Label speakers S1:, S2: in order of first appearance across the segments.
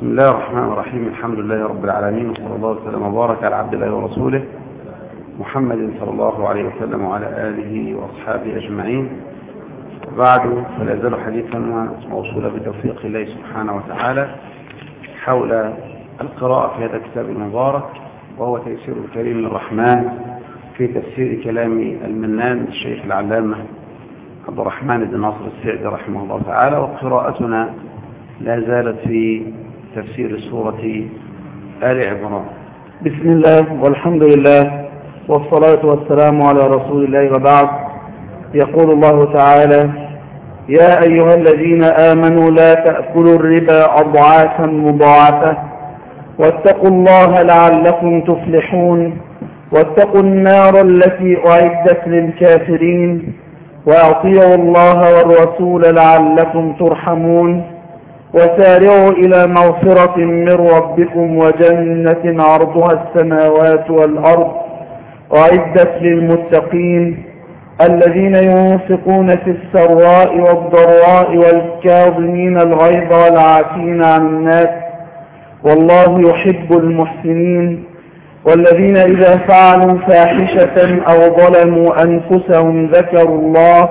S1: بسم الله الرحمن الرحيم الحمد لله رب العالمين وصلى الله وسلم وبارك على عبد الله ورسوله محمد صلى الله عليه وسلم وعلى آله وأصحابه أجمعين بعد فلا يزال حديثا موصولا بتوفيق الله سبحانه وتعالى حول القراءة في هذا الكتاب المبارك وهو تيسير الكريم الرحمن في تفسير كلام المنان الشيخ العلامة عبد الرحمن بن ناصر السعدي رحمه الله تعالى وقراءتنا لا زالت في
S2: تفسير سورة آل عمران بسم الله والحمد لله والصلاة والسلام على رسول الله وبعد يقول الله تعالى يا أيها الذين آمنوا لا تأكلوا الربا أضعافا مضاعفة واتقوا الله لعلكم تفلحون واتقوا النار التي أعدت للكافرين وأطيعوا الله والرسول لعلكم ترحمون وسارعوا إلى مغفرة من ربكم وجنة عرضها السماوات والأرض وعدت للمتقين الذين ينفقون في السراء والضراء والكاظمين الغيظ والعافين عن الناس والله يحب المحسنين والذين إذا فعلوا فاحشة أو ظلموا أنفسهم ذكروا الله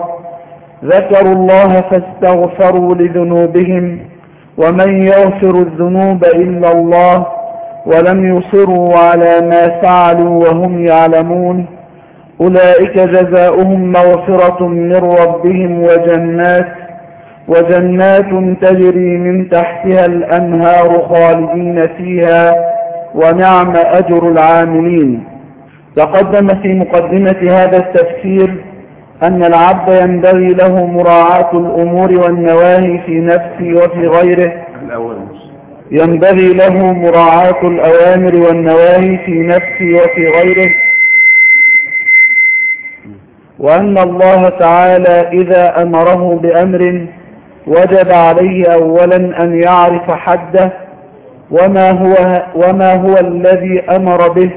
S2: ذكروا الله فاستغفروا لذنوبهم ومن يغفر الذنوب إلا الله ولم يصروا على ما فعلوا وهم يعلمون أولئك جزاؤهم مغفرة من ربهم وجنات وجنات تجري من تحتها الأنهار خالدين فيها ونعم أجر العاملين تقدم في مقدمة هذا التفسير أن العبد ينبغي له مراعاة الأمور والنواهي في نفسه وفي غيره ينبغي له مراعاة الأوامر والنواهي في نفسه وفي غيره وأن الله تعالى إذا أمره بأمر وجب عليه أولا أن يعرف حده وما هو, وما هو الذي أمر به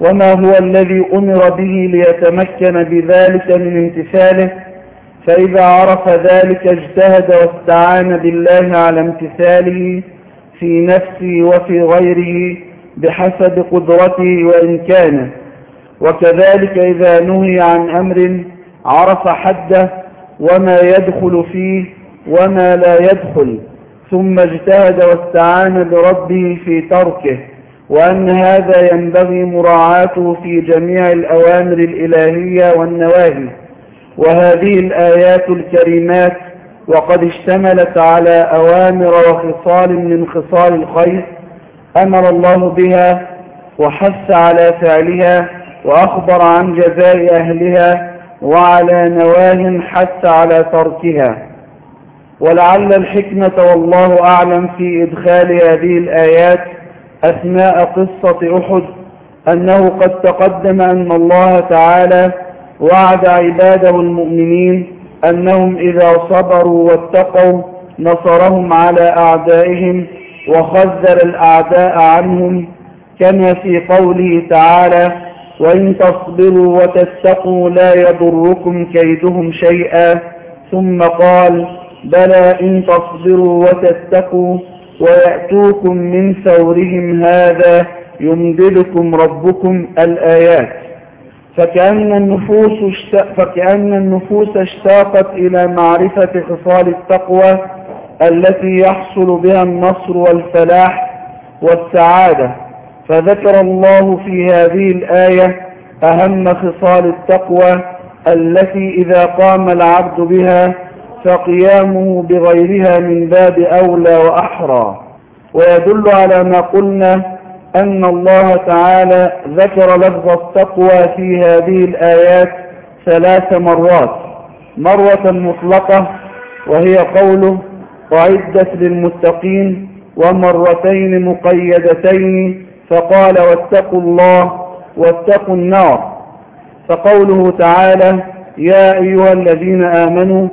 S2: وما هو الذي أمر به ليتمكن بذلك من امتثاله فإذا عرف ذلك اجتهد واستعان بالله على امتثاله في نفسه وفي غيره بحسب قدرته وإمكانه وكذلك إذا نهي عن أمر عرف حده وما يدخل فيه وما لا يدخل ثم اجتهد واستعان بربه في تركه وأن هذا ينبغي مراعاته في جميع الأوامر الإلهية والنواهي وهذه الآيات الكريمات وقد اشتملت على أوامر وخصال من خصال الخير أمر الله بها وحث على فعلها وأخبر عن جزاء أهلها وعلى نواه حث على تركها ولعل الحكمة والله أعلم في إدخال هذه الآيات أثناء قصة أحد أنه قد تقدم أن الله تعالى وعد عباده المؤمنين أنهم إذا صبروا واتقوا نصرهم على أعدائهم وخذل الأعداء عنهم كما في قوله تعالى وإن تصبروا وتتقوا لا يضركم كيدهم شيئا ثم قال بلى إن تصبروا وتتقوا ويأتوكم من ثورهم هذا يمددكم ربكم الآيات فكأن النفوس فكأن النفوس اشتاقت إلى معرفة خصال التقوى التي يحصل بها النصر والفلاح والسعادة فذكر الله في هذه الآية أهم خصال التقوى التي إذا قام العبد بها فقيامه بغيرها من باب أولى وأحرى ويدل على ما قلنا أن الله تعالى ذكر لفظ التقوى في هذه الآيات ثلاث مرات مرة مطلقة وهي قوله وعدت للمتقين ومرتين مقيدتين فقال واتقوا الله واتقوا النار فقوله تعالى يا أيها الذين آمنوا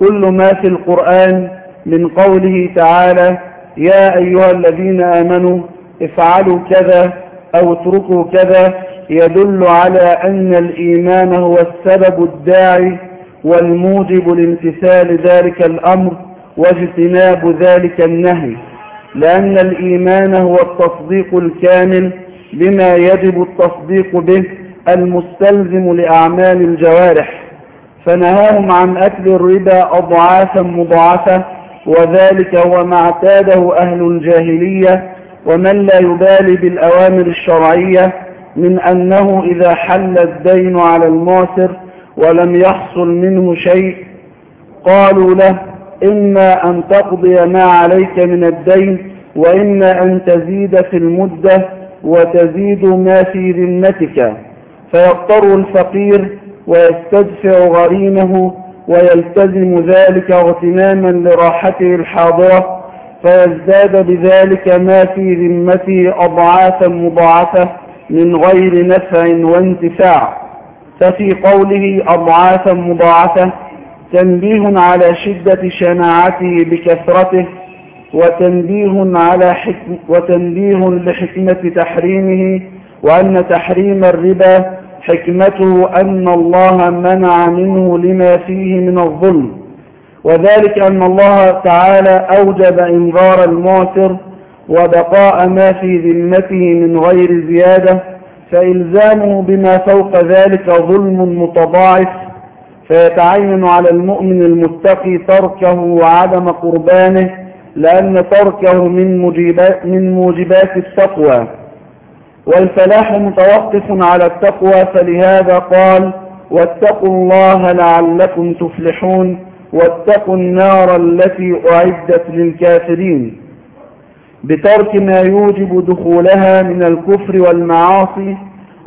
S2: كل ما في القرآن من قوله تعالى يا أيها الذين آمنوا افعلوا كذا أو اتركوا كذا يدل على أن الإيمان هو السبب الداعي والموجب لامتثال ذلك الأمر واجتناب ذلك النهي لأن الإيمان هو التصديق الكامل بما يجب التصديق به المستلزم لأعمال الجوارح فنهاهم عن أكل الربا أضعافا مضاعفة وذلك هو ما اعتاده أهل الجاهلية ومن لا يبالي بالأوامر الشرعية من أنه إذا حل الدين على المعسر ولم يحصل منه شيء قالوا له إما أن تقضي ما عليك من الدين وإما أن تزيد في المدة وتزيد ما في ذمتك فيضطر الفقير ويستدفع غريمه ويلتزم ذلك اغتناما لراحته الحاضرة فيزداد بذلك ما في ذمته أضعافا مضاعفة من غير نفع وانتفاع ففي قوله أضعافا مضاعفة تنبيه على شدة شناعته بكثرته وتنبيه على حكم وتنبيه لحكمة تحريمه وأن تحريم الربا حكمته أن الله منع منه لما فيه من الظلم وذلك أن الله تعالى أوجب إنذار المعسر وبقاء ما في ذمته من غير زيادة فإلزامه بما فوق ذلك ظلم متضاعف فيتعين على المؤمن المتقي تركه وعدم قربانه لأن تركه من, موجبات, من موجبات التقوى والفلاح متوقف على التقوى فلهذا قال واتقوا الله لعلكم تفلحون واتقوا النار التي أعدت للكافرين بترك ما يوجب دخولها من الكفر والمعاصي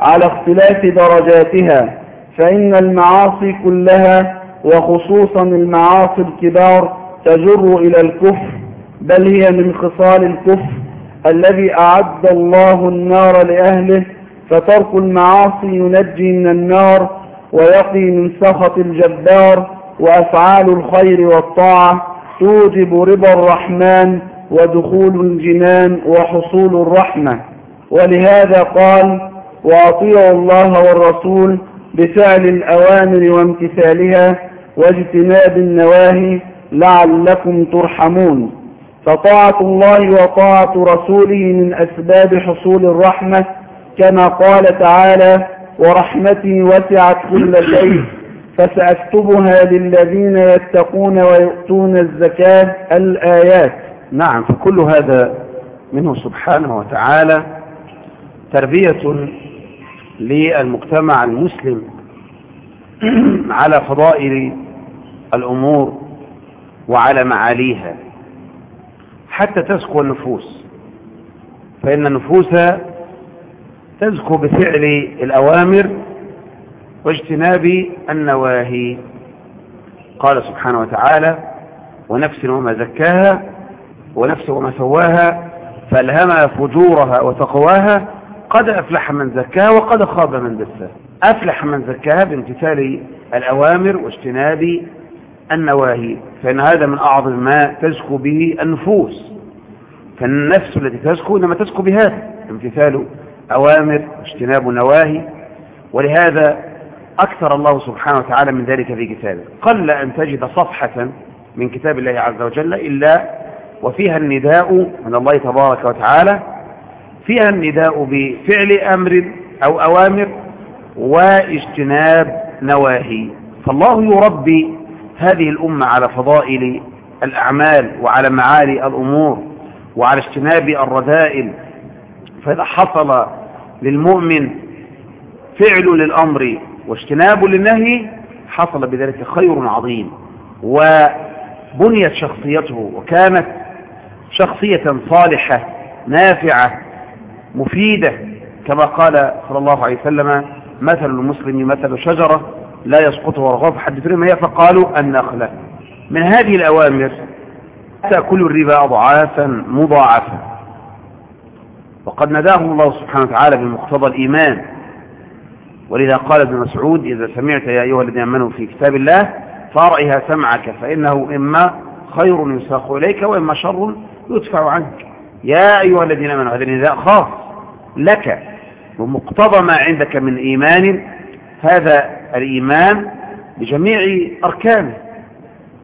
S2: على اختلاف درجاتها فإن المعاصي كلها وخصوصا المعاصي الكبار تجر إلى الكفر بل هي من خصال الكفر الذي أعد الله النار لأهله فترك المعاصي ينجي من النار ويقي من سخط الجبار وأفعال الخير والطاعة توجب رضا الرحمن ودخول الجنان وحصول الرحمة ولهذا قال وأطيعوا الله والرسول بفعل الأوامر وامتثالها واجتناب النواهي لعلكم ترحمون فطاعة الله وطاعة رسوله من أسباب حصول الرحمة كما قال تعالى ورحمتي وسعت كل شيء فسأكتبها للذين يتقون ويؤتون الزكاة الآيات نعم فكل هذا
S1: منه سبحانه وتعالى تربية للمجتمع المسلم على فضائل الأمور وعلى معاليها حتى تزكو النفوس فإن النفوس تزكو بفعل الأوامر واجتناب النواهي قال سبحانه وتعالى ونفس وما زكاها ونفس وما سواها فألهمها فجورها وتقواها قد أفلح من زكاها وقد خاب من دساها أفلح من زكاها بامتثال الأوامر واجتناب النواهي فإن هذا من أعظم ما تزكو به النفوس فالنفس التي تزكو إنما تزكو بهذا امتثال أوامر اجتناب نواهي ولهذا أكثر الله سبحانه وتعالى من ذلك في كتابه قل أن تجد صفحة من كتاب الله عز وجل إلا وفيها النداء من الله تبارك وتعالى فيها النداء بفعل أمر أو أوامر واجتناب نواهي فالله يربي هذه الأمة على فضائل الأعمال وعلى معالي الأمور وعلى اجتناب الرذائل فإذا حصل للمؤمن فعل للأمر واجتناب للنهي حصل بذلك خير عظيم وبنيت شخصيته وكانت شخصية صالحة نافعة مفيدة كما قال صلى الله عليه وسلم مثل المسلم مثل شجرة لا يسقط ورغاب حد فيهم هي فقالوا النخلة من هذه الأوامر تأكل الربا أضعافا مضاعفة وقد نداهم الله سبحانه وتعالى بمقتضى الإيمان ولذا قال ابن مسعود إذا سمعت يا أيها الذين آمنوا في كتاب الله فارعها سمعك فإنه إما خير يساق إليك وإما شر يدفع عنك يا أيها الذين آمنوا هذا النداء خاص لك ومقتضى ما عندك من إيمان هذا الإيمان بجميع أركانه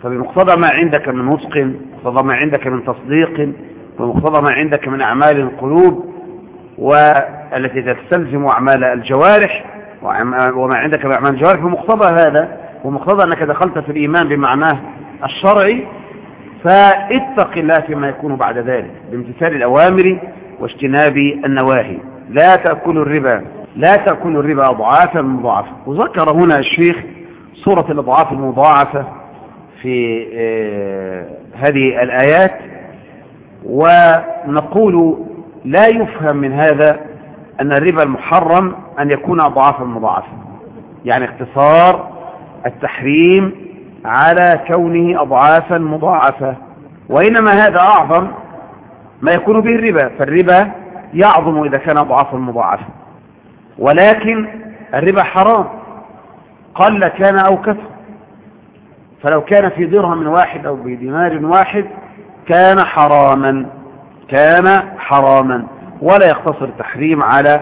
S1: فبمقتضى ما عندك من نطق بمقتضى ما عندك من تصديق ومقتضى ما عندك من أعمال القلوب والتي تستلزم أعمال الجوارح وما عندك من أعمال الجوارح بمقتضى هذا ومقتضى أنك دخلت في الإيمان بمعناه الشرعي فاتق الله فيما يكون بعد ذلك بامتثال الأوامر واجتناب النواهي لا تأكلوا الربا لا تأكل الربا أضعافا مضاعفة وذكر هنا الشيخ صورة الأضعاف المضاعفة في آه، هذه الآيات ونقول لا يفهم من هذا أن الربا المحرم أن يكون أضعافا مضاعفة يعني اقتصار التحريم على كونه أضعافا مضاعفة وإنما هذا أعظم ما يكون به الربا فالربا يعظم إذا كان أضعافا مضاعفة ولكن الربا حرام قل كان أو كثر فلو كان في درهم واحد أو بدينار واحد كان حراما كان حراما ولا يقتصر التحريم على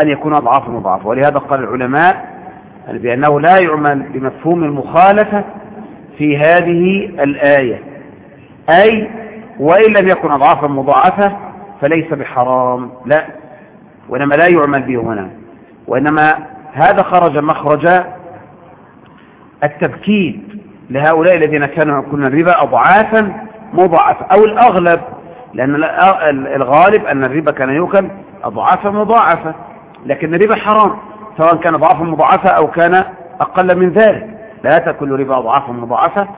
S1: أن يكون أضعاف مضاعف ولهذا قال العلماء بأنه لا يعمل بمفهوم المخالفة في هذه الآية أي وإن لم يكن أضعافا مضاعفة فليس بحرام لا وإنما لا يعمل به هنا وإنما هذا خرج مخرج التبكيد لهؤلاء الذين كانوا يأكلون الربا أضعافا مضاعفة أو الأغلب لأن الغالب أن الربا كان يوكل أضعافا مضاعفة لكن الربا حرام سواء كان أضعافا مضاعفة أو كان أقل من ذلك لا تأكل ربا أضعافا مضاعفة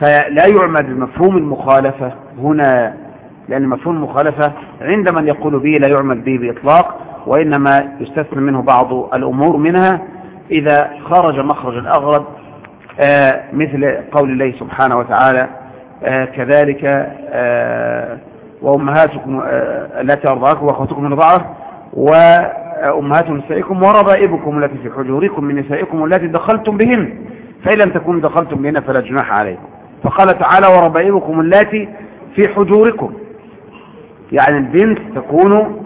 S1: فلا يعمل بمفهوم المخالفة هنا لأن مفهوم المخالفة عند من يقول به لا يعمل به بإطلاق وإنما يستثنى منه بعض الأمور منها إذا خرج مخرج أغرب آه، مثل قول الله سبحانه وتعالى آه، كذلك آه، وأمهاتكم التي أرضعكم وأخوتكم من رضعه وأمهات نسائكم وربائبكم التي في حجوركم من نسائكم التي دخلتم بهن فإن لم تكونوا دخلتم بهن فلا جناح عليكم فقال تعالى وربائبكم التي في حجوركم يعني البنت تكون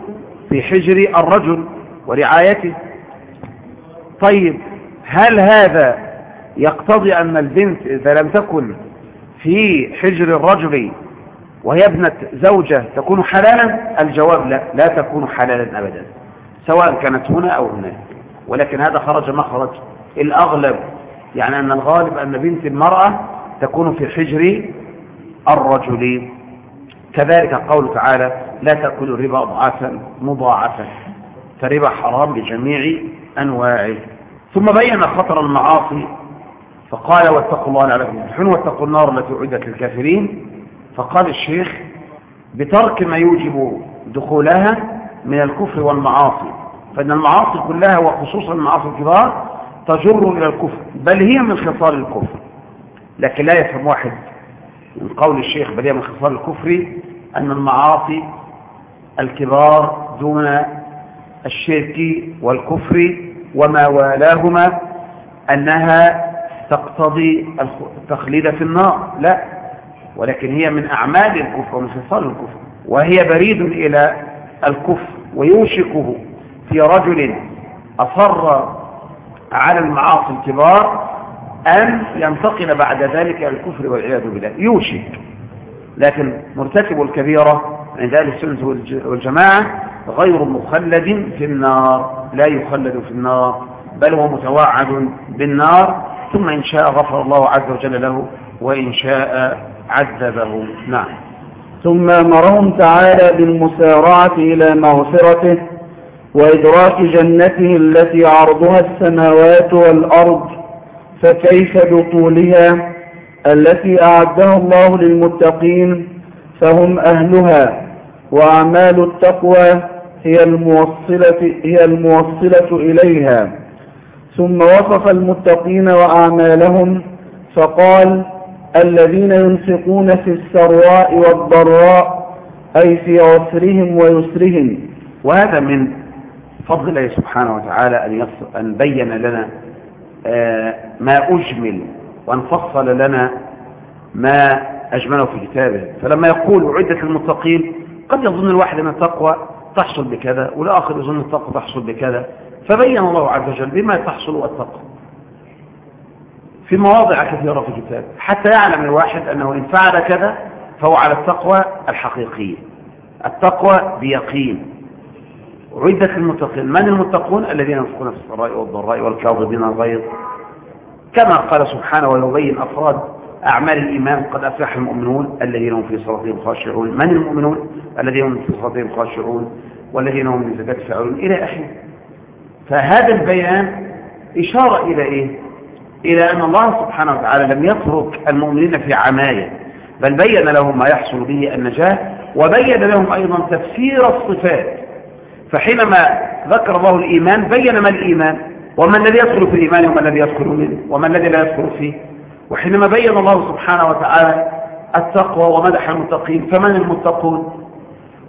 S1: في حجر الرجل ورعايته طيب هل هذا يقتضي أن البنت إذا لم تكن في حجر الرجل وهي ابنة زوجة تكون حلالا الجواب لا لا تكون حلالا أبدا سواء كانت هنا أو هناك ولكن هذا خرج مخرج الأغلب يعني أن الغالب أن بنت المرأة تكون في حجر الرجل كذلك قوله تعالى لا تأكلوا الربا أضعافا مضاعفة فالربا حرام بجميع أنواعه ثم بين خطر المعاصي فقال واتقوا الله لعلكم تفلحون واتقوا النار التي أعدت للكافرين فقال الشيخ بترك ما يوجب دخولها من الكفر والمعاصي فإن المعاصي كلها وخصوصا المعاصي الكبار تجر إلى الكفر بل هي من خصال الكفر لكن لا يفهم واحد من قول الشيخ بل هي من خصال الكفر أن المعاصي الكبار دون الشرك والكفر وما والاهما أنها تقتضي التخليد في النار لا ولكن هي من أعمال الكفر ومن خصال الكفر وهي بريد إلى الكفر ويوشكه في رجل أصر على المعاصي الكبار أن ينتقل بعد ذلك إلى الكفر والعياذ بالله يوشك لكن مرتكب الكبيرة عند أهل السنة والجماعة غير مخلد في النار لا يخلد في النار بل هو متوعد بالنار ثم إن شاء غفر الله عز وجل
S2: له وإن شاء عذبه نعم ثم مرهم تعالى بالمسارعة إلى مغفرته وإدراك جنته التي عرضها السماوات والأرض فكيف بطولها التي أعدها الله للمتقين فهم أهلها وأعمال التقوى هي الموصلة, هي الموصلة إليها ثم وصف المتقين وأعمالهم فقال الذين ينفقون في السراء والضراء أي في عسرهم ويسرهم وهذا من فضل الله سبحانه وتعالى
S1: أن, أن بين لنا آه، ما أجمل وأن فصل لنا ما أجمله في كتابه فلما يقول عدة المتقين قد يظن الواحد أن التقوى تحصل بكذا والآخر يظن التقوى تحصل بكذا فبين الله عز وجل بما تحصل التقوى في مواضع كثيرة في الكتاب حتى يعلم الواحد أنه إن فعل كذا فهو على التقوى الحقيقية التقوى بيقين عدة المتقين من المتقون الذين ينفقون في السراء والضراء والكاظمين الغيظ كما قال سبحانه ويبين أفراد أعمال الإيمان قد أفلح المؤمنون الذين هم في صلاتهم خاشعون من المؤمنون الذين هم في صلاتهم خاشعون والذين هم من زكاة فاعلون إلى آخره فهذا البيان إشارة إلى إيه إلى أن الله سبحانه وتعالى لم يترك المؤمنين في عماية بل بين لهم ما يحصل به النجاة وبين لهم أيضا تفسير الصفات فحينما ذكر الله الإيمان بين ما الإيمان وما الذي يدخل في الإيمان وما الذي يدخل منه وما الذي لا يدخل فيه وحينما بين الله سبحانه وتعالى التقوى ومدح المتقين فمن المتقون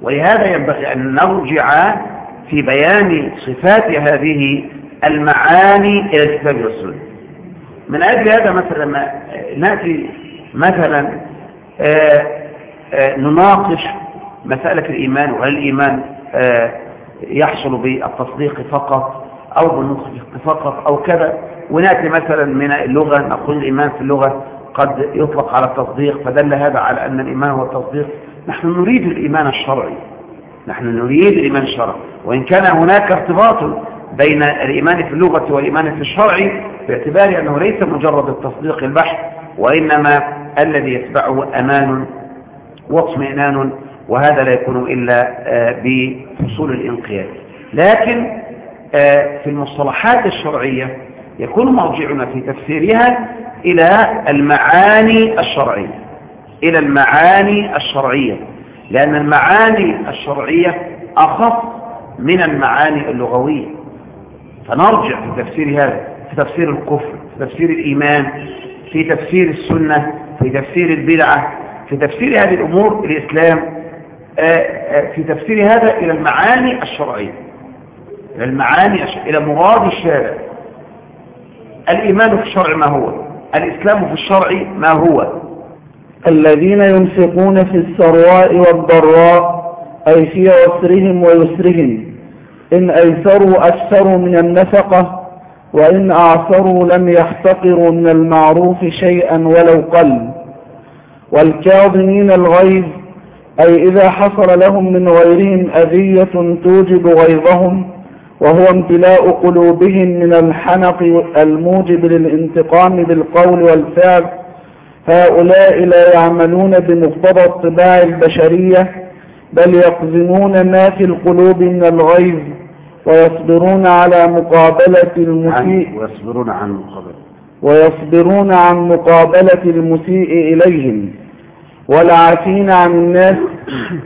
S1: ولهذا ينبغي أن نرجع في بيان صفات هذه المعاني إلى الكتاب والسنة من أجل هذا مثلا ما نأتي مثلا آآ آه، آآ آه، نناقش مسألة الإيمان وهل الإيمان آه، يحصل بالتصديق فقط أو بنص فقط أو كذا ونأتي مثلا من اللغة نقول الإيمان في اللغة قد يطلق على التصديق فدل هذا على أن الإيمان هو التصديق نحن نريد الإيمان الشرعي نحن نريد الإيمان الشرعي وإن كان هناك ارتباط بين الإيمان في اللغة والإيمان في الشرع باعتبار أنه ليس مجرد التصديق البحث وإنما الذي يتبعه أمان واطمئنان وهذا لا يكون إلا آه، بحصول الانقياد لكن آه، في المصطلحات الشرعية يكون مرجعنا في تفسيرها إلى المعاني الشرعية إلى المعاني الشرعية لأن المعاني الشرعية أخف من المعاني اللغوية فنرجع في تفسير هذا في تفسير الكفر في تفسير الإيمان في تفسير السنة في تفسير البدعة في تفسير هذه الأمور الإسلام آه، آه، في تفسير هذا إلى المعاني الشرعية إلى المعاني إلى مراد الشارع الإيمان في الشرع ما هو الإسلام في الشرع
S2: ما هو الذين ينفقون في السراء والضراء أي في عسرهم ويسرهم إن أيسروا أكثروا من النفقة وإن أعثروا لم يحتقروا من المعروف شيئا ولو قل والكاظمين الغيظ أي إذا حصل لهم من غيرهم أذية توجب غيظهم وهو امتلاء قلوبهم من الحنق الموجب للانتقام بالقول والفعل هؤلاء لا يعملون بمقتضى الطباع البشرية بل يقزمون ما في القلوب من الغيظ ويصبرون على مقابلة المسيء ويصبرون عن مقابلة ويصبرون عن مقابلة المسيء إليهم والعافين عن الناس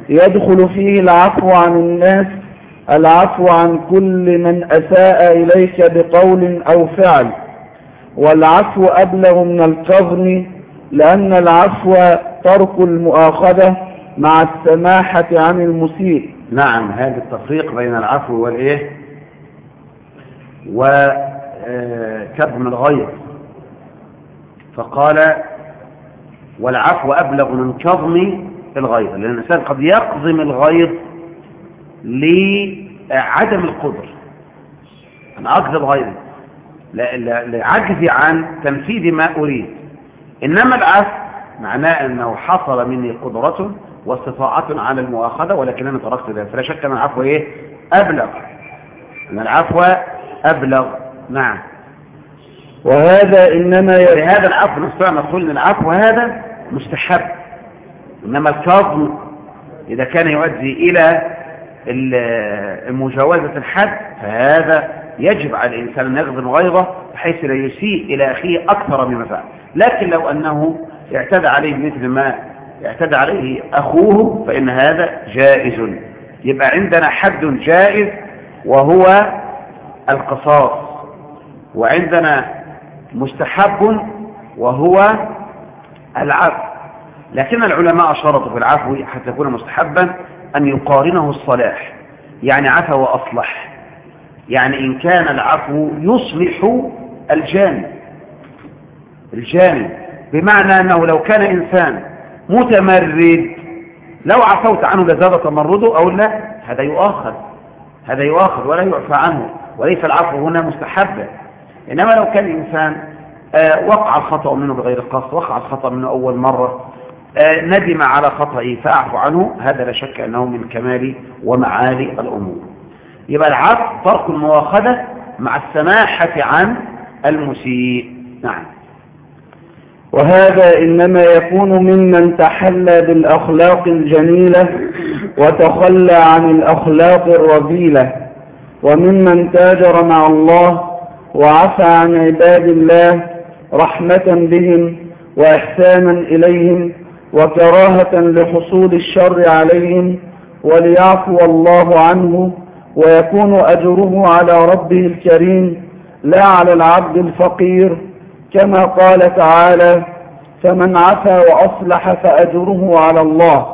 S2: يدخل فيه العفو عن الناس العفو عن كل من أساء إليك بقول أو فعل والعفو أبلغ من القضم لأن العفو ترك المؤاخذة مع السماحة عن المسيء نعم هذا التفريق بين العفو والإيه
S1: وكظم الغيظ فقال والعفو أبلغ من كظم الغيظ لأن الإنسان قد يقظم الغيظ لعدم القدر أنا أكذب غيري لعجزي عن تنفيذ ما أريد إنما العفو معناه أنه حصل مني قدرة واستطاعة على المؤاخذة ولكنني تركت ذلك فلا شك أن العفو إيه أبلغ أن العفو أبلغ نعم وهذا إنما ي... هذا العفو نستطيع أن نقول أن العفو هذا مستحب إنما الكظم إذا كان يؤدي إلى مجاوزة الحد فهذا يجب على الإنسان أن يغضب غيظه بحيث لا يسيء إلى أخيه أكثر مما فعل لكن لو أنه اعتدى عليه مثل ما اعتدى عليه أخوه فإن هذا جائز يبقى عندنا حد جائز وهو القصاص وعندنا مستحب وهو العفو لكن العلماء شرطوا في العفو حتى يكون مستحبا أن يقارنه الصلاح يعني عفى وأصلح يعني إن كان العفو يصلح الجانب الجانب بمعنى أنه لو كان إنسان متمرد لو عفوت عنه لزاد تمرده أو لا هذا يؤخر هذا يؤخر ولا يعفى عنه وليس العفو هنا مستحبا إنما لو كان إنسان آه، وقع الخطأ منه بغير قصد وقع الخطأ منه أول مرة آه، ندم على خطئه فأعفو عنه هذا لا شك أنه من كمال ومعالي الأمور يبقى العفو ترك المواخذة مع السماحة عن المسيء نعم
S2: وهذا إنما يكون ممن تحلى بالأخلاق الجميلة وتخلى عن الأخلاق الرذيلة وممن تاجر مع الله وعفى عن عباد الله رحمة بهم وإحسانا إليهم وكراهة لحصول الشر عليهم وليعفو الله عنه ويكون أجره على ربه الكريم لا على العبد الفقير كما قال تعالى فمن عفا وأصلح فأجره على الله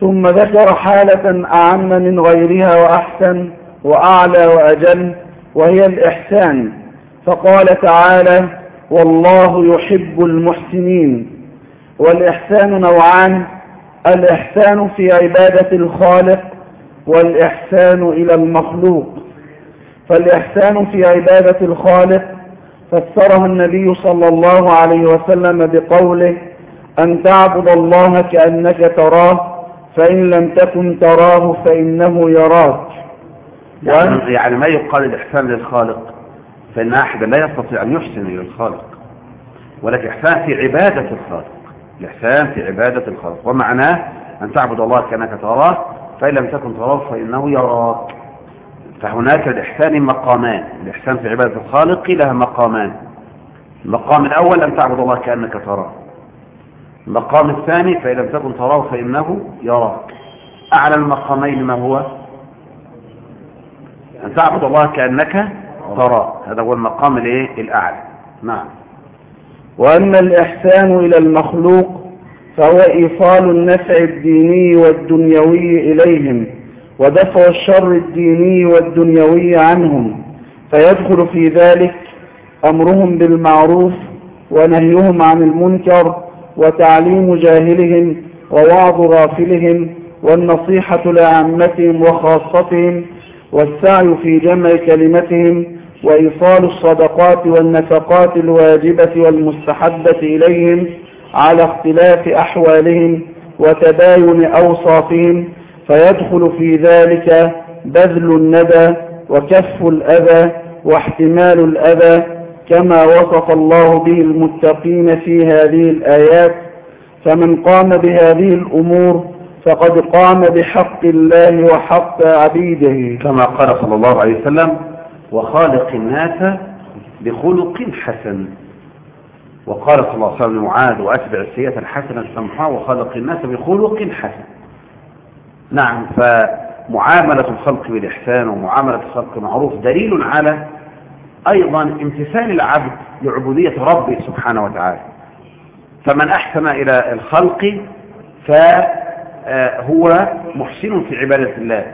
S2: ثم ذكر حالة أعم من غيرها وأحسن وأعلى وأجل وهي الإحسان فقال تعالى والله يحب المحسنين والإحسان نوعان الإحسان في عبادة الخالق والإحسان إلى المخلوق فالإحسان في عبادة الخالق فسرها النبي صلى الله عليه وسلم بقوله أن تعبد الله كأنك تراه فإن لم تكن تراه فإنه يراك
S1: يعني, يعني ما يقال الإحسان للخالق فإن أحد لا يستطيع أن يحسن إلى الخالق إحسان في عبادة الخالق الإحسان في عبادة الخلق ومعناه أن تعبد الله كأنك تراه فإن لم تكن تراه فإنه يراك فهناك الإحسان مقامان الإحسان في عبادة الخالق لها مقامان المقام الأول أن تعبد الله كأنك تراه المقام الثاني فإن لم تكن تراه فإنه يراك أعلى المقامين ما هو أن تعبد الله كأنك تراه هذا هو المقام الأعلى
S2: نعم وأما الإحسان إلى المخلوق فهو إيصال النفع الديني والدنيوي إليهم ودفع الشر الديني والدنيوي عنهم فيدخل في ذلك أمرهم بالمعروف ونهيهم عن المنكر وتعليم جاهلهم ووعظ غافلهم والنصيحة لعامتهم وخاصتهم والسعي في جمع كلمتهم وإيصال الصدقات والنفقات الواجبة والمستحبة إليهم على اختلاف أحوالهم وتباين أوصافهم فيدخل في ذلك بذل الندى وكف الأذى واحتمال الأذى كما وصف الله به المتقين في هذه الآيات فمن قام بهذه الأمور فقد قام بحق الله وحق عبيده كما قال صلى الله عليه وسلم وخالق
S1: الناس بخلق حسن وقال صلى الله عليه وسلم معاذ وأتبع السيئة الحسنة السمحاء وخلق الناس بخلق حسن نعم فمعاملة الخلق بالإحسان ومعاملة الخلق معروف دليل على أيضا امتثال العبد لعبودية ربه سبحانه وتعالى فمن أحسن إلى الخلق فهو محسن في عبادة الله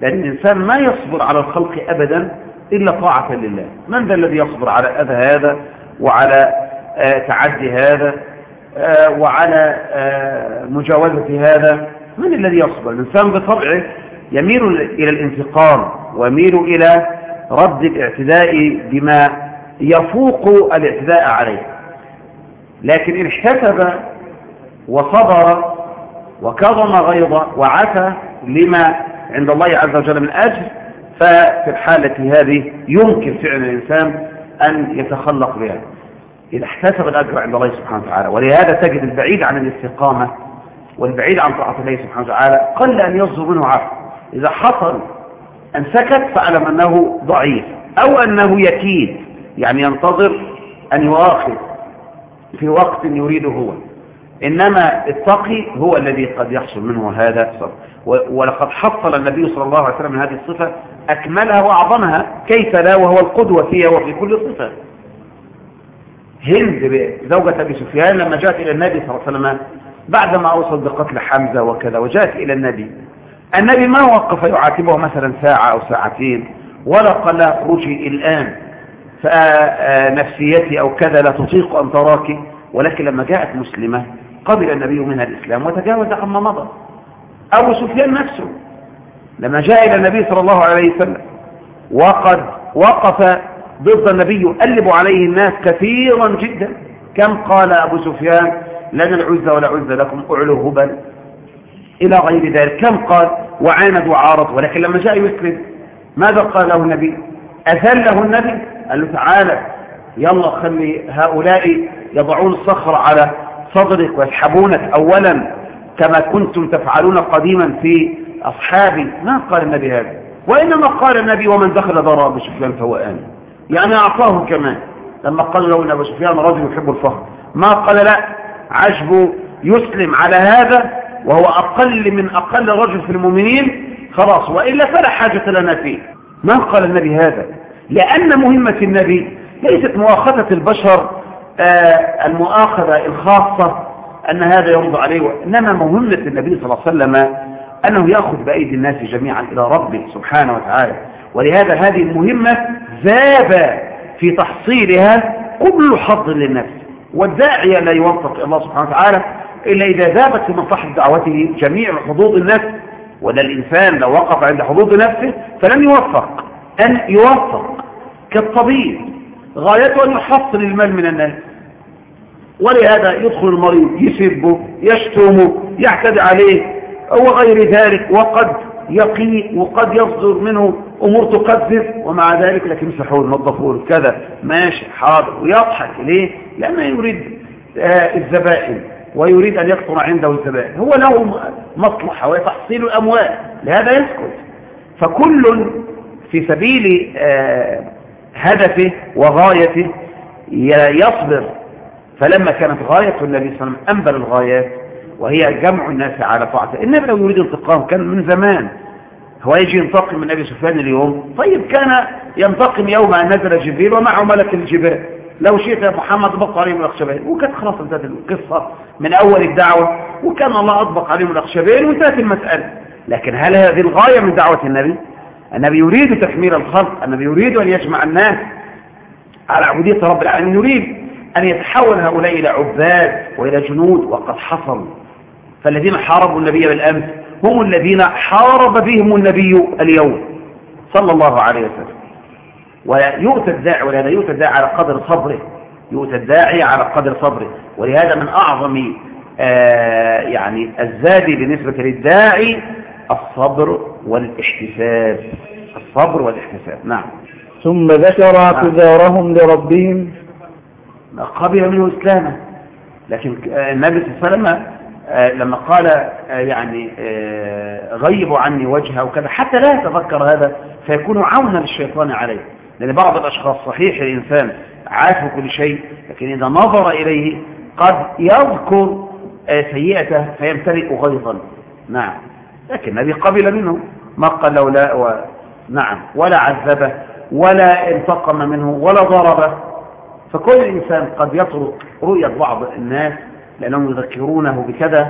S1: لأن الإنسان ما يصبر على الخلق أبدا إلا طاعة لله من ذا الذي يصبر على أذى هذا وعلى آه، تعدي هذا آه، وعلى آه، مجاوزة هذا من الذي يصبر الإنسان بطبعه يميل إلى الانتقام ويميل إلى رد الاعتداء بما يفوق الاعتداء عليه لكن إن احتسب وصبر وكظم غيظه وعفى لما عند الله عز وجل من أجل ففي الحالة هذه يمكن فعل الإنسان أن يتخلق بها إذا احتسب الأجر عند الله سبحانه وتعالى ولهذا تجد البعيد عن الاستقامة والبعيد عن طاعة الله سبحانه وتعالى قل أن يصدر منه عفو إذا حصل أن سكت فأعلم أنه ضعيف أو أنه يكيد يعني ينتظر أن يؤاخذ في وقت يريده هو إنما التقي هو الذي قد يحصل منه هذا الصبر ولقد حصل النبي صلى الله عليه وسلم من هذه الصفة أكملها وأعظمها كيف لا وهو القدوة فيها وفي كل صفة هند زوجة أبي سفيان لما جاءت إلى النبي صلى الله عليه وسلم بعدما أوصل بقتل حمزة وكذا وجاءت إلى النبي النبي ما وقف يعاتبه مثلا ساعة أو ساعتين ولا قال رجي الآن فنفسيتي أو كذا لا تطيق أن تراك ولكن لما جاءت مسلمة قبل النبي منها الإسلام وتجاوز عما مضى أبو سفيان نفسه لما جاء إلى النبي صلى الله عليه وسلم وقد وقف ضد النبي يقلب عليه الناس كثيرا جدا كم قال أبو سفيان لنا العزة ولا عزة لكم أعلو هبل إلى غير ذلك كم قال وعاند وعارض ولكن لما جاء يسلم ماذا قال له النبي أذله النبي قال له تعالى يلا خلي هؤلاء يضعون الصخر على صدرك ويسحبونك أولا كما كنتم تفعلون قديما في أصحابي ما قال النبي هذا وإنما قال النبي ومن دخل دار أبو سفيان فهو آمن يعني أعطاه كمان لما قال له إن أبو سفيان رجل يحب الفخر ما قال لا عجبه يسلم على هذا وهو أقل من أقل رجل في المؤمنين خلاص وإلا فلا حاجة لنا فيه ما قال النبي هذا لأن مهمة النبي ليست مؤاخذة البشر آه، المؤاخذة الخاصة أن هذا يرضى عليه إنما مهمة النبي صلى الله عليه وسلم أنه يأخذ بأيدي الناس جميعا إلى ربه سبحانه وتعالى ولهذا هذه المهمة ذاب في تحصيلها كل حظ للنفس والداعية لا يوفق الله سبحانه وتعالى إلا إذا ذابت في مصلحة دعوته جميع حظوظ النفس ولا الإنسان لو وقف عند حظوظ نفسه فلن يوفق أن يوفق كالطبيب غايته أن يحصل المال من الناس ولهذا يدخل المريض يسبه يشتمه يعتدي عليه وغير ذلك وقد يقي وقد يصدر منه أمور تقذف ومع ذلك لكن مسحول نظفوه كذا ماشي حاضر ويضحك ليه؟ لأنه يريد آه، الزبائن ويريد أن يكثر عنده الزبائن هو له مصلحة وتحصيل الأموال لهذا يسكت فكل في سبيل آه، هدفه وغايته يصبر فلما كانت غاية النبي صلى الله عليه وسلم أنبل الغايات وهي جمع الناس على طاعته النبي لو يريد انتقام كان من زمان هو يجي ينتقم من أبي سفيان اليوم طيب كان ينتقم يوم أن نزل جبريل ومعه ملك الجبال لو شئت يا محمد بقى عليهم الأخشبين وكانت خلاص انتهت القصة من أول الدعوة وكان الله أطبق عليهم الأخشبين وانتهت المسألة لكن هل هذه الغاية من دعوة النبي؟ النبي يريد تكميل الخلق النبي يريد أن يجمع الناس على عبودية رب العالمين يريد أن يتحول هؤلاء إلى عباد وإلى جنود وقد حصل فالذين حاربوا النبي بالأمس هم الذين حارب بهم النبي اليوم صلى الله عليه وسلم ويؤتى الداعي ولهذا يؤتى الداعي على قدر صبره يؤتى الداعي على قدر صبره ولهذا من أعظم آه يعني الزاد بالنسبة للداعي الصبر والاحتساب الصبر والاحتساب نعم ثم ذكر نعم. اعتذارهم لربهم قبل منه إسلامه لكن النبي صلى الله عليه وسلم آه، لما قال آه، يعني آه، غيبوا عني وجهه وكذا حتى لا يتذكر هذا فيكون عونا للشيطان عليه لأن بعض الأشخاص صحيح الإنسان عافى كل شيء لكن إذا نظر إليه قد يذكر سيئته فيمتلئ غيظا نعم لكن النبي قبل منه ما قال لولا لا و... نعم ولا عذبه ولا انتقم منه ولا ضربه فكل إنسان قد يترك رؤية بعض الناس لأنهم يذكرونه بكذا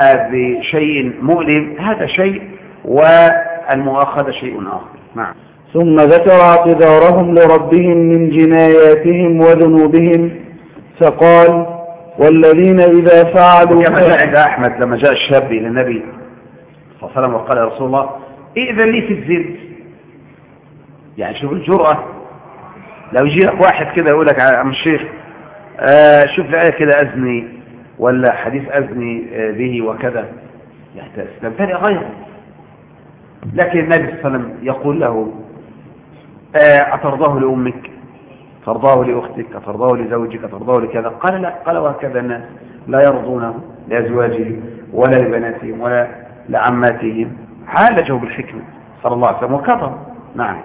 S1: آه، بشيء مؤلم هذا شيء
S2: والمؤاخذة شيء آخر نعم ثم ذكر اعتذارهم لربهم من جناياتهم وذنوبهم فقال والذين إذا فعلوا كما جاء عند أحمد لما جاء الشاب إلى النبي صلى الله عليه وسلم
S1: وقال يا رسول الله ائذن لي في الزنا يعني شوف الجرأة لو يجي لك واحد كده يقول لك يا عم الشيخ آه شوف لي آية كده أزني ولا حديث أزني آه، به وكذا يحتاج يستنبرئ غيره لكن النبي صلى الله عليه وسلم يقول له آه أترضاه لأمك أترضاه لأختك أترضاه لزوجك أترضاه لكذا قال لا قال وهكذا الناس لا يرضونه لأزواجهم ولا لبناتهم ولا لعماتهم
S2: عالجه بالحكمة صلى الله عليه وسلم وكفر نعم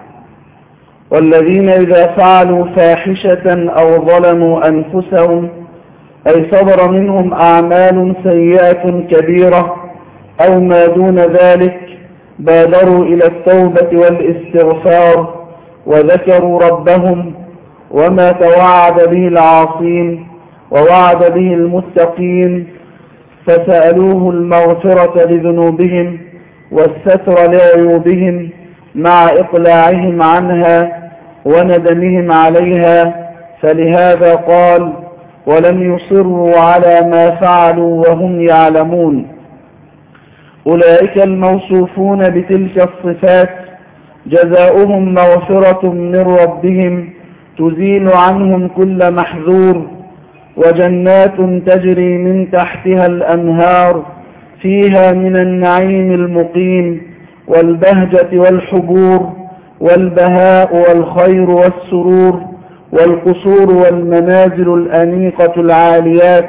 S2: والذين إذا فعلوا فاحشة أو ظلموا أنفسهم أي صدر منهم أعمال سيئة كبيرة أو ما دون ذلك بادروا إلى التوبة والاستغفار وذكروا ربهم وما توعد به العاصين ووعد به المتقين فسألوه المغفرة لذنوبهم والستر لعيوبهم مع إقلاعهم عنها وندمهم عليها فلهذا قال ولم يصروا على ما فعلوا وهم يعلمون أولئك الموصوفون بتلك الصفات جزاؤهم مغفرة من ربهم تزيل عنهم كل محذور وجنات تجري من تحتها الأنهار فيها من النعيم المقيم والبهجة والحبور والبهاء والخير والسرور والقصور والمنازل الأنيقة العاليات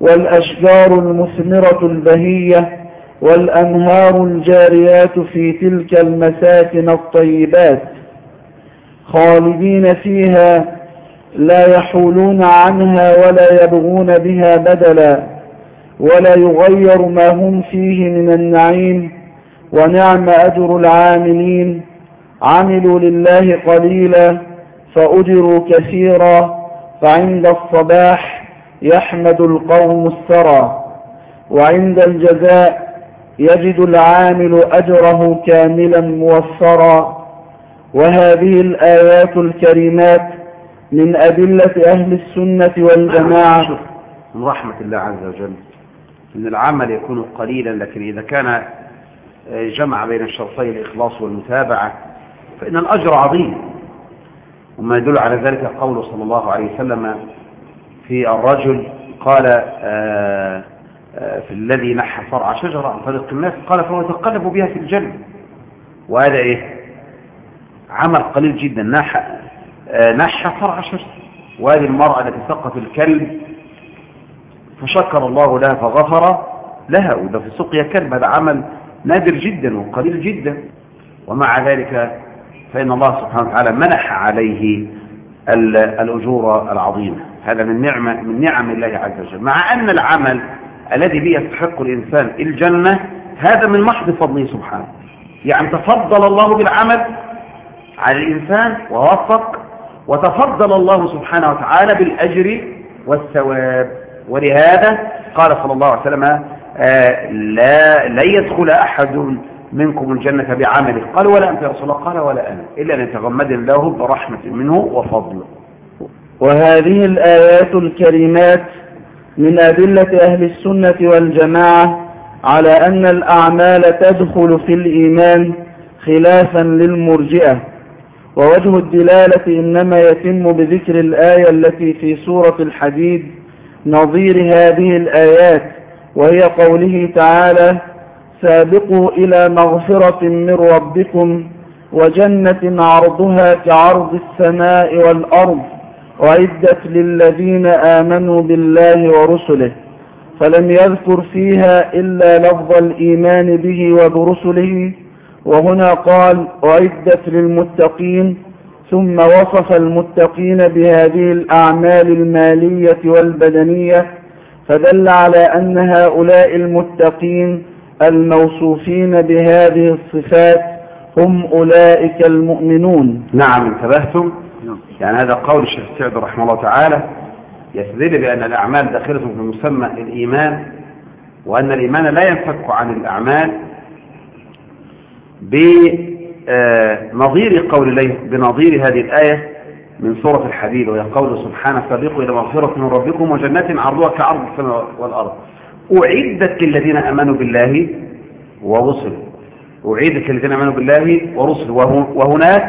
S2: والأشجار المثمرة البهية والأنهار الجاريات في تلك المساكن الطيبات خالدين فيها لا يحولون عنها ولا يبغون بها بدلا ولا يغير ما هم فيه من النعيم ونعم أجر العاملين عملوا لله قليلا فأجروا كثيرا فعند الصباح يحمد القوم السرى وعند الجزاء يجد العامل أجره كاملا موفرا وهذه الآيات الكريمات من أدلة أهل السنة والجماعة من
S1: رحمة الله عز وجل أن العمل يكون قليلا لكن إذا كان آه، جمع بين الشرطين الإخلاص والمتابعة فإن الأجر عظيم وما يدل على ذلك قوله صلى الله عليه وسلم في الرجل قال آآ آه، آآ آه، في الذي نحى فرع شجرة عن طريق الناس قال فهو يتقلب بها في الجنة وهذا إيه عمل قليل جدا نحى آه، نحى فرع شجرة وهذه المرأة التي سقط الكلب فشكر الله لها فغفر لها وده في سقيا كلب هذا عمل نادر جدا وقليل جدا ومع ذلك فإن الله سبحانه وتعالى منح عليه الأجور العظيمة هذا من نعمة من نعم الله عز وجل مع أن العمل الذي به يستحق الإنسان الجنة هذا من محض فضله سبحانه يعني تفضل الله بالعمل على الإنسان ووفق وتفضل الله سبحانه وتعالى بالأجر والثواب ولهذا قال صلى الله عليه وسلم آه لا, لا يدخل أحد منكم الجنة بعمله قال ولا أنت يا رسول الله قال ولا أنا إلا أن يتغمد الله برحمة منه
S2: وفضله وهذه الآيات الكريمات من أدلة أهل السنة والجماعة على أن الأعمال تدخل في الإيمان خلافا للمرجئة ووجه الدلالة إنما يتم بذكر الآية التي في سورة الحديد نظير هذه الآيات وهي قوله تعالى سابقوا إلى مغفرة من ربكم وجنة عرضها كعرض السماء والأرض وعدت للذين آمنوا بالله ورسله فلم يذكر فيها إلا لفظ الإيمان به وبرسله وهنا قال وعدت للمتقين ثم وصف المتقين بهذه الأعمال المالية والبدنية فدل على أن هؤلاء المتقين الموصوفين بهذه الصفات هم أولئك المؤمنون نعم انتبهتم
S1: نعم. يعني هذا قول الشيخ سعد رحمه الله تعالى يستدل بأن الأعمال داخلة في مسمى الإيمان وأن الإيمان لا ينفك عن الأعمال بنظير قول الله بنظير هذه الآية من سورة الحديد وهي قول سبحانه سابقوا إلى مغفرة من ربكم وجنات عرضها كعرض السماء والأرض أعدت للذين أمنوا بالله ورسل أعدت للذين آمنوا بالله ورسل وهناك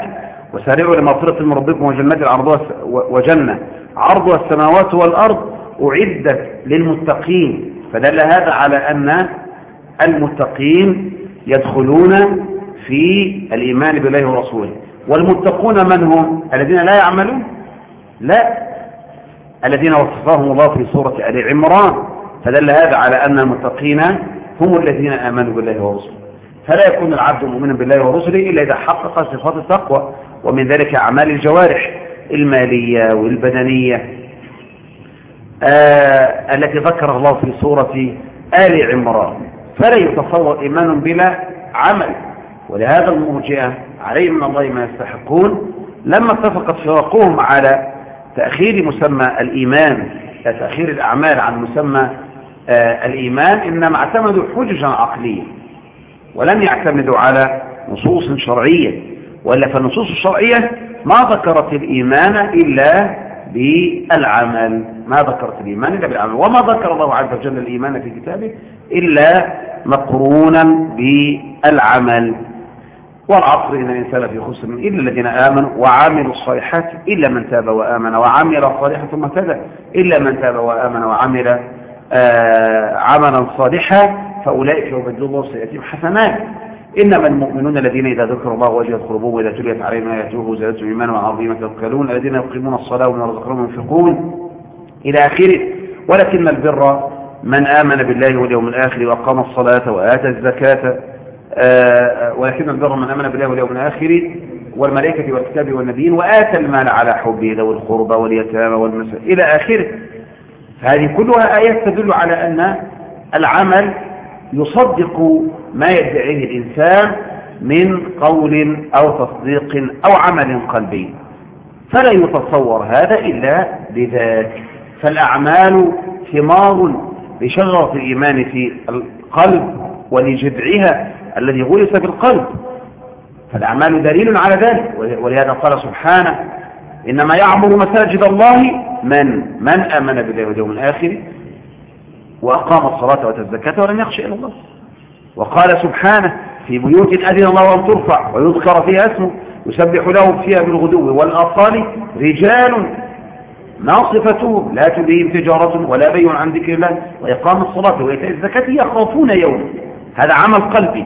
S1: وسارعوا لمغفرة من ربكم وجنة عرضها وجنة عرضها السماوات والأرض أعدت للمتقين فدل هذا على أن المتقين يدخلون في الإيمان بالله ورسوله والمتقون من هم الذين لا يعملون لا الذين وصفهم الله في سورة آل عمران فدل هذا على أن المتقين هم الذين آمنوا بالله ورسله فلا يكون العبد مؤمنا بالله ورسله إلا إذا حقق صفات التقوى ومن ذلك أعمال الجوارح المالية والبدنية آه التي ذكر الله في سورة آل عمران فلا يتصور إيمان بلا عمل ولهذا المرجئة عليهم من الله ما يستحقون لما اتفقت فرقهم على تأخير مسمى الإيمان تأخير الأعمال عن مسمى آه، الإيمان إنما اعتمدوا حججا عقلية ولم يعتمدوا على نصوص شرعية وإلا فالنصوص الشرعية ما ذكرت الإيمان إلا بالعمل ما ذكرت الإيمان إلا بالعمل وما ذكر الله عز وجل الإيمان في كتابه إلا مقرونا بالعمل والعصر إن الإنسان في خسر إلا الذين آمنوا وعملوا الصالحات إلا من تاب وآمن وعمل الصالحة ثم تاب إلا من تاب وآمن وعمل آه، عملا صالحا فأولئك يبدل الله سيئاتهم حسنات إنما المؤمنون الذين إذا ذكروا الله وجهت قلوبهم وإذا تليت عليهم ما يتوبوا زادتهم إيمانا وعظيما يتوكلون الذين يقيمون الصلاة ومن رزقهم ينفقون إلى آخره ولكن البر من آمن بالله واليوم الآخر وأقام الصلاة وآتى الزكاة آه، ولكن البر من آمن بالله واليوم الآخر والملائكة والكتاب والنبيين وآتى المال على حبه ذوي القربى واليتامى والمساكين إلى آخره هذه كلها آيات تدل على أن العمل يصدق ما يدعيه الإنسان من قول أو تصديق أو عمل قلبي فلا يتصور هذا إلا بذاته فالأعمال ثمار لشجرة الإيمان في القلب ولجذعها الذي غرس القلب فالأعمال دليل على ذلك ولهذا قال سبحانه إنما يعمر مساجد الله من من آمن بالله واليوم الآخر وأقام الصلاة وأتى الزكاة ولم يخش إلا الله وقال سبحانه في بيوت أذن الله أن ترفع ويذكر فيها اسمه يسبح لهم فيها بالغدو والأطفال رجال ما صفتهم لا تلهيهم تجارة ولا بيع عن ذكر الله وإقام الصلاة وإيتاء الزكاة يخافون يوما هذا عمل قلبي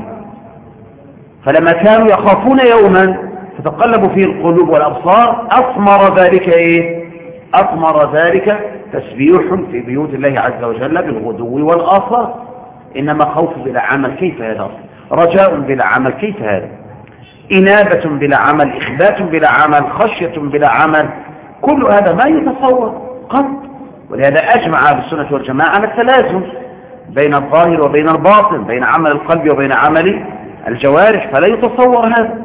S1: فلما كانوا يخافون يوما تتقلب فيه القلوب والأبصار أثمر ذلك إيه أثمر ذلك تسبيح في بيوت الله عز وجل بالغدو والآصال إنما خوف بلا عمل كيف هذا رجاء بلا عمل كيف هذا إنابة بلا عمل إخبات بلا عمل خشية بلا عمل كل هذا ما يتصور قط ولهذا أجمع أهل السنة والجماعة على التلازم بين الظاهر وبين الباطن بين عمل القلب وبين عمل الجوارح فلا يتصور هذا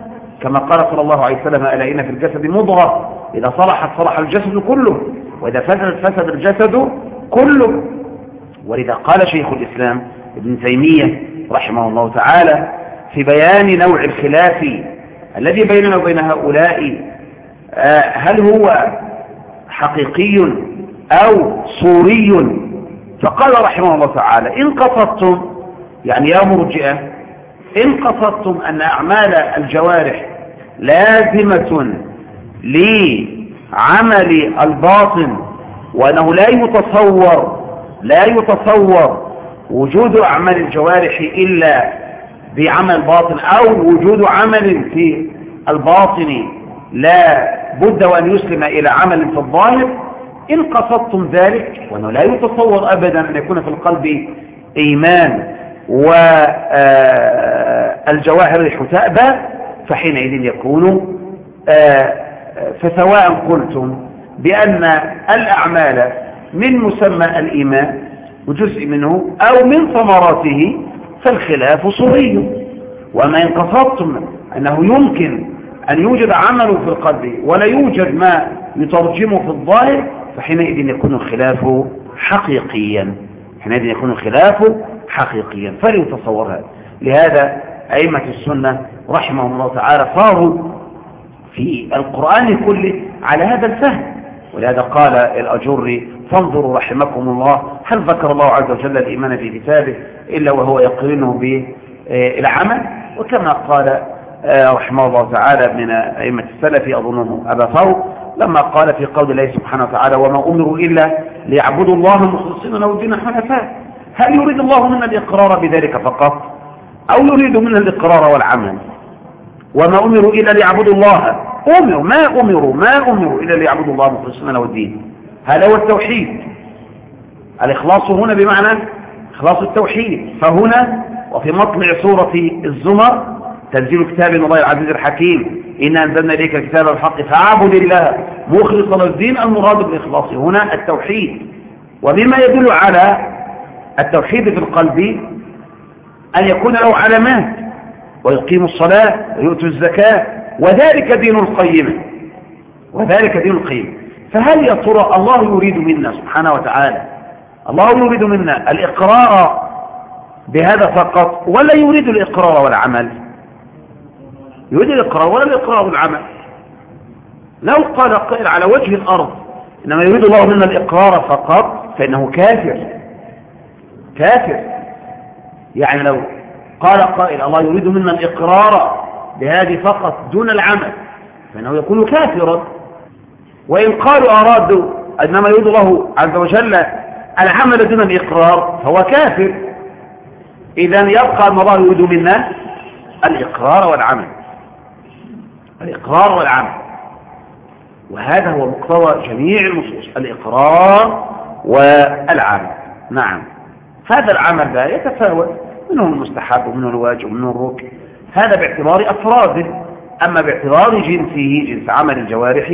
S1: كما قال صلى الله عليه وسلم ألا إن في الجسد مضغة إذا صلحت صلح الجسد كله وإذا فسدت فسد الجسد كله ولذا قال شيخ الإسلام ابن تيمية رحمه الله تعالى في بيان نوع الخلاف الذي بيننا وبين هؤلاء آه، هل هو حقيقي أو صوري فقال رحمه الله تعالى إن قصدتم يعني يا مرجئة إن قصدتم أن أعمال الجوارح لازمة لعمل الباطن وأنه لا يتصور لا يتصور وجود أعمال الجوارح إلا بعمل باطن أو وجود عمل في الباطن لا بد وأن يسلم إلى عمل في الظاهر إن قصدتم ذلك وأنه لا يتصور أبدا أن يكون في القلب إيمان والجواهر آه، الحتابة فحينئذ يكون آه، فسواء قلتم بأن الأعمال من مسمى الإيمان وجزء منه أو من ثمراته فالخلاف صغير وما إن قصدتم أنه يمكن أن يوجد عمل في القلب ولا يوجد ما يترجمه في الظاهر فحينئذ يكون الخلاف حقيقيا حينئذ يكون الخلاف حقيقيا فليتصور هذا لهذا أئمة السنة رحمهم الله تعالى صاروا في القرآن كله على هذا الفهم ولهذا قال الأجر فانظروا رحمكم الله هل ذكر الله عز وجل الإيمان في كتابه إلا وهو يقرنه بالعمل آه، وكما قال آه، رحمه الله تعالى من أئمة السلف أظنه أبا فوق لما قال في قول الله سبحانه وتعالى وما أمروا إلا ليعبدوا الله مخلصين له الدين حنفاء هل يريد الله منا الإقرار بذلك فقط أو يريد منا الإقرار والعمل وما أمروا إلا ليعبدوا الله أمروا ما أمروا ما أمروا إلا ليعبدوا الله مخلصين له الدين هذا هو التوحيد الإخلاص هنا بمعنى إخلاص التوحيد فهنا وفي مطلع سورة الزمر تنزيل كتاب الله العزيز الحكيم إنا أنزلنا إليك كتاب الحق فاعبد الله مخلصا للدين المراد بالإخلاص هنا التوحيد ومما يدل على التوحيد في القلب أن يكون له علامات ويقيم الصلاة ويؤتوا الزكاة وذلك دين القيمة وذلك دين القيمة فهل يا ترى الله يريد منا سبحانه وتعالى الله يريد منا الإقرار بهذا فقط ولا يريد الإقرار والعمل يريد الإقرار ولا الإقرار والعمل لو قال قائل على وجه الأرض إنما يريد الله منا الإقرار فقط فإنه كافر كافر يعني لو قال قائل الله يريد منا الإقرار بهذه فقط دون العمل فإنه يكون كافرا وإن قالوا أرادوا أنما يريد الله عز وجل العمل دون الإقرار فهو كافر إذا يبقى أن الله يريد منا الإقرار والعمل الإقرار والعمل وهذا هو مقتضى جميع النصوص الإقرار والعمل نعم هذا العمل لا يتفاوت منه المستحب ومنه الواجب ومنه الركن هذا باعتبار أفراده أما باعتبار جنسه جنس عمل الجوارح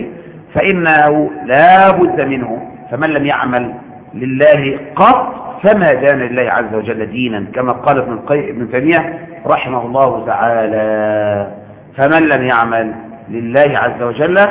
S1: فإنه لا بد منه فمن لم يعمل لله قط فما دان لله عز وجل دينا كما قال ابن ابن تيمية رحمه الله تعالى فمن لم يعمل لله عز وجل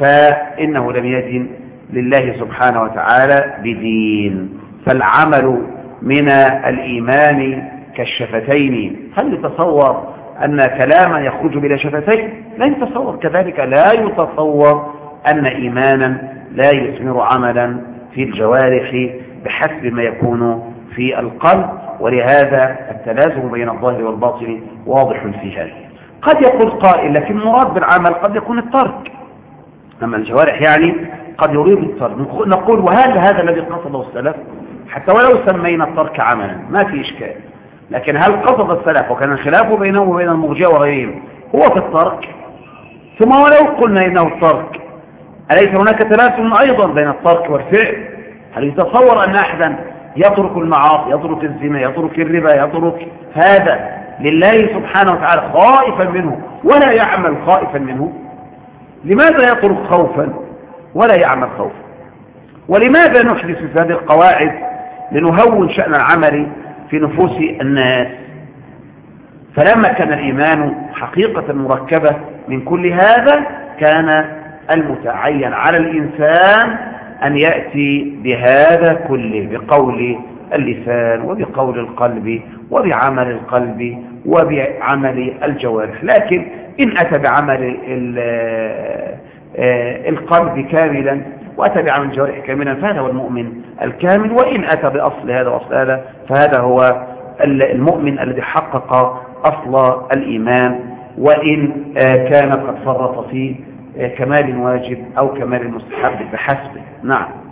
S1: فإنه لم يدن لله سبحانه وتعالى بدين فالعمل من الإيمان كالشفتين هل يتصور أن كلاما يخرج بلا شفتين لا يتصور كذلك لا يتصور أن إيمانا لا يثمر عملا في الجوارح بحسب ما يكون في القلب ولهذا التلازم بين الظاهر والباطن واضح في هذا قد يقول قائل لكن مراد بالعمل قد يكون الترك أما الجوارح يعني قد يريد الترك نقول وهل هذا الذي قصده السلف حتى ولو سمينا الترك عملا ما في إشكال لكن هل قصد السلف وكان الخلاف بينهم وبين المرجئه وغيرهم هو في الترك ثم ولو قلنا انه الترك اليس هناك تلازم ايضا بين الترك والفعل هل يتصور ان احدا يترك المعاصي يترك الزنا يترك الربا يترك هذا لله سبحانه وتعالى خائفا منه ولا يعمل خائفا منه لماذا يترك خوفا ولا يعمل خوفا ولماذا نحدث في هذه القواعد لنهون شأن العمل في نفوس الناس فلما كان الإيمان حقيقة مركبة من كل هذا كان المتعين على الإنسان أن يأتي بهذا كله بقول اللسان وبقول القلب وبعمل القلب وبعمل الجوارح لكن إن أتى بعمل آه، آه، القلب كاملا واتى بعمل جوارح كاملا فهذا هو المؤمن الكامل وإن أتى بأصل هذا وأصل هذا فهذا هو المؤمن الذي حقق أصل الإيمان وإن آه، كان قد فرط في آه، كمال واجب أو كمال مستحب بحسبه نعم